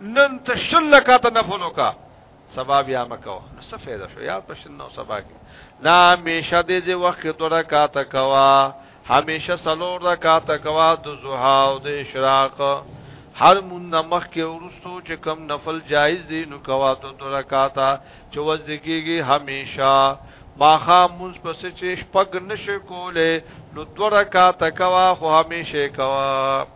نن ته شل رکعت نفل وکا سبا بیا مکوا نو څه فائدہ شو یار په شل نو سبا کې نا همیشه دې دې وخت دوه رکعت کوا همیشه سلور رکعت کوا د زوحا او د اشراق هر مون نمخ کې ورستو چې کم نفل جایز دي نو کوا ته دوه رکعت چې وځدګيږي همیشه ماخا مونږ پس چې شپږ نشه کوله نو دوه رکعت کوا خو همیشه کوا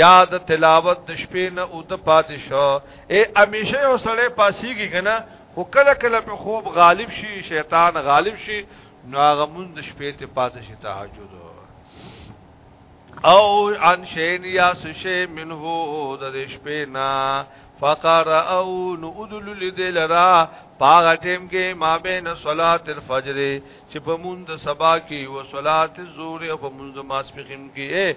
یا د تلاوت د شپې نه او د پاتې شو اے امیشه یو سړی پاسیږي کنه خو کله کله په خوب غالب شي شیطان غالب شي نو هغه مونږ د شپې ته پاتې شي تهجد او ان شین یا سشی منه د شپې نه فقر او نو ادل لدلرا پاغه ټیم کې ما بین صلات الفجر چې په مونږ د سبا کې او صلات الظهر او په مونږ د ماسپخیم کې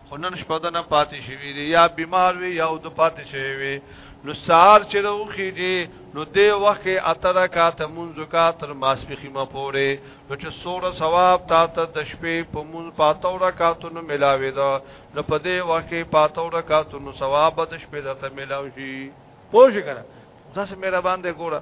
خو نن شپه د نه پاتې شوی دی یا بیمار وي یا د پاتې شوی وي نو سار چې روخي دي نو دې وخت کې اتره کا ته منځ کا تر ماسپخي ما پورې نو چې سوره ثواب تا ته د شپې په مون پاتو رکاتو نو ملاوي دا نو په دې وخت کې پاتو رکاتو نو ثواب د شپې د ته ملاوي شي پوه شي کنه داسې مهربان دی ګوره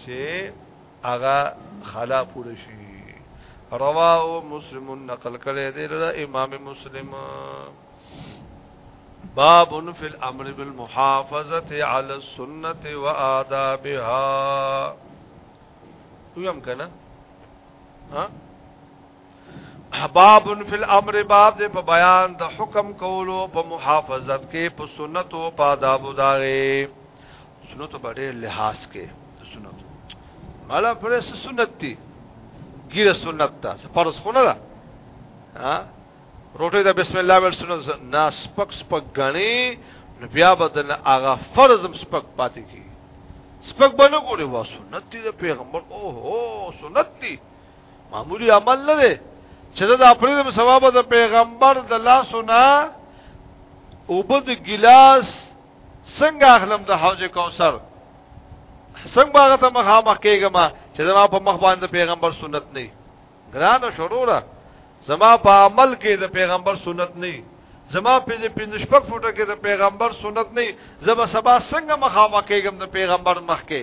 چې هغه خلا پوره شي رواه مسلم نقل کړي دی دا امام مسلم باب فی الامر بالمحافظه علی السنه وآدابها ویم کنه ها باب فی الامر باب دې په بیان د حکم کولو په محافظت کې په سنت او په آداب داغه سنت په ډېر لحاظ کې سنت مالا پر سنت دي ګیره سنت ده فرض خو نه ده ها روټي دا بسم الله ول سنت نه سپک سپک غني نو بیا بدل هغه فرض سپک پاتې کی سپک باندې ګوري وا سنت دي پیغمبر او هو سنت دي معمولی عمل نه دی چې دا اپریدم ثواب د پیغمبر د لاسو نه وبد ګلاس څنګه اخلم د حوض کوثر څنګه هغه ته مخامخ کېږم چې زما په مخ باندې پیغمبر سنت نه ګرانه شروع را زما په عمل کې د پیغمبر سنت نه زما په دې پنځه شپږ فوټه کې د پیغمبر سنت نه زما سبا څنګه مخامخ کېږم د پیغمبر مخ کې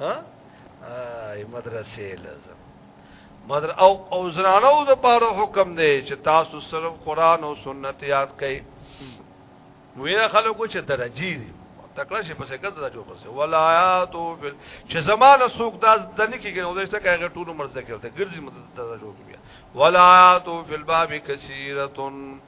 ها ای مدرسې لازم مدر او او زنانو د پاره حکم دی چې تاسو صرف قران او سنت یاد کړئ ویره خلکو چې درجی دي تکړه شي پسې ګرځه جو پسې ولایات او چې زمانه سوق دا د نکی کې نو دشته کایغه ټول مرزه کوي ګرځي مدد ته جو بیا ولایات فی الباب کثیرتن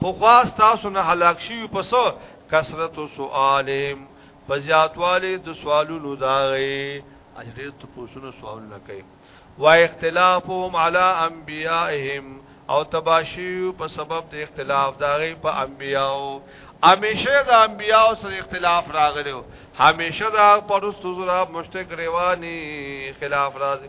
په خواست تاسو نه هلاک شي په سو کثرت سوالم په زیاتواله د سوالونو دا غي اجرې ته پوښتنه سوال نه کوي وا اختلافهم علی انبیائهم او تباشی په سبب د اختلاف دا غي په انبیاو همیشه د انبیاو سره اختلاف راغلو همیشه دا پرستو زرا مشتک رواني خلاف راځي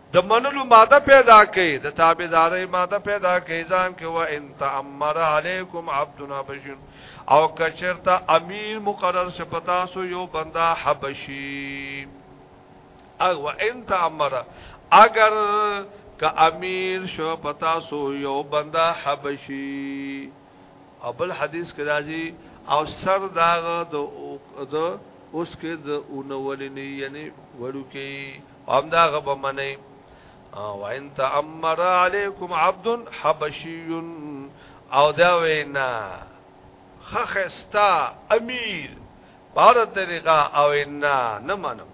د منلو ماده پیدا کړي د تابعداري ماده پیدا کړي ځان کې و ان تامر علیکم عبدنا بشین او کچرتا امیر مقرر شپتا سو یو بندا حبشی او و ان تامر اگر ک امیر شو پتا سو یو بندا حبشی او بل حدیث کې راځي او سر داغه د د اوس کې د اونولنی یعنی ورو کې هم دا غب منی او ان تامر علیکم عبد حبشی او دا وینا خخستا امیر بار طریقہ او ان نه منم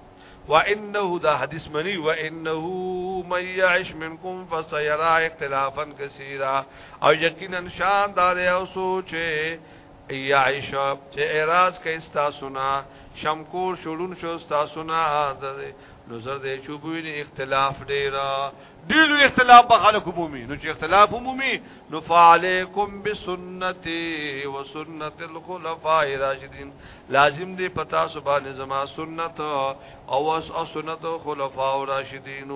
وانه دا حدیث منی وانه من يعش منكم فسيرى اختلافا كثيرا او یقینا شان دار او سوچ یا عائشہ چې اعتراض کوي تاسو نه شمکور شړون شو تاسو نه نظر دې چوبوین اختلاف ډیر ډیر اختلاف به خلک عمومي نو چې اختلاف عمومي نو فعليكم بسنتي وسنت الخلفاء الراشدين لازم دې پتا سبحان زما سنت او او سنت خلفاء الراشدين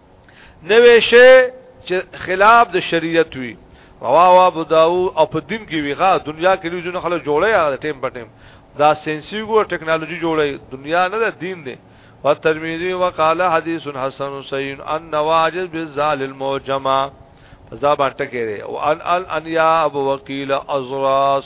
نوې شی چې خلاف د شریعت وي رواه ابو داو او په دین کې ویغه دنیا کې لوي ځنه خلک جوړي هغه ټیم په ټیم دا سنسي ګو ټکنالوژي جوړي دنیا نه د دین دی او ترمذی وقال حدیث حسن صحیح ان نواجز بالذال الموجمه فزا باندې کې او ان ان یا ابو وکیل ازراس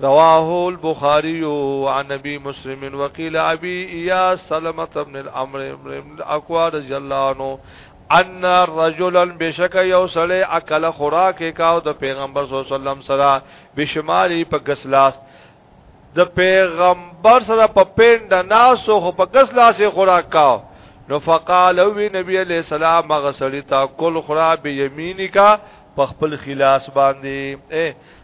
رواه البخاری عن نبی مسلم وقیل ابي یا سلمة ابن الامر ابن الاقوا رضی الله عنه ان رجلا بشک یو سړی اکل خوراک کاو د پیغمبر صلی الله علیه وسلم سره بشماری په غسلاس د پیغمبر سره په پیند ناسو خو په غسلاس خوراک کاو نو فقال وی نبی علیہ السلام غسلی تا کل خراب یمینی کا په خپل خلاص باندې اے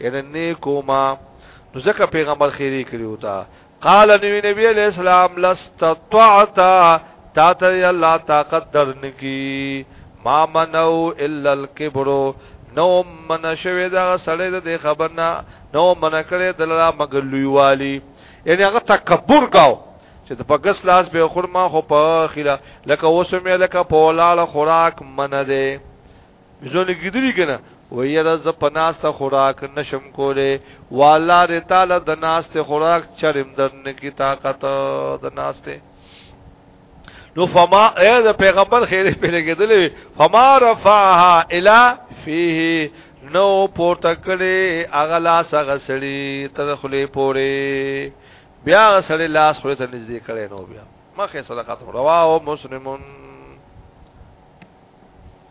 یعنی نیکو ما نو ځکه پیغمبر خیری کړیو تا قال نبی نبی علیہ السلام لستطعت تا ته الله طاقت درنکی ما منو الا الكبر نو من شوی دا سړی د خبرنا نو من کړی د لا مگر لوی والی یعنی هغه تکبر کاو چې په ګس لاس به خورما خو په خیره لکه وسمه لکه په ولاله خوراک من ده ځونه کیدلی کنه ویره ز پناسته خوراک نشم کوله والا ر تعالی د ناسته خوراک چرم درن کی طاقت د ناسته نو فما اے د پیغمبر خیر په لګیدلې فما رفعها الا فيه نو پورته کړي اغلا سغه سړي تر خلې پوري بیا سړي لاس خو ته نږدې کړي نو بیا مخه صدقات رواه مسلمون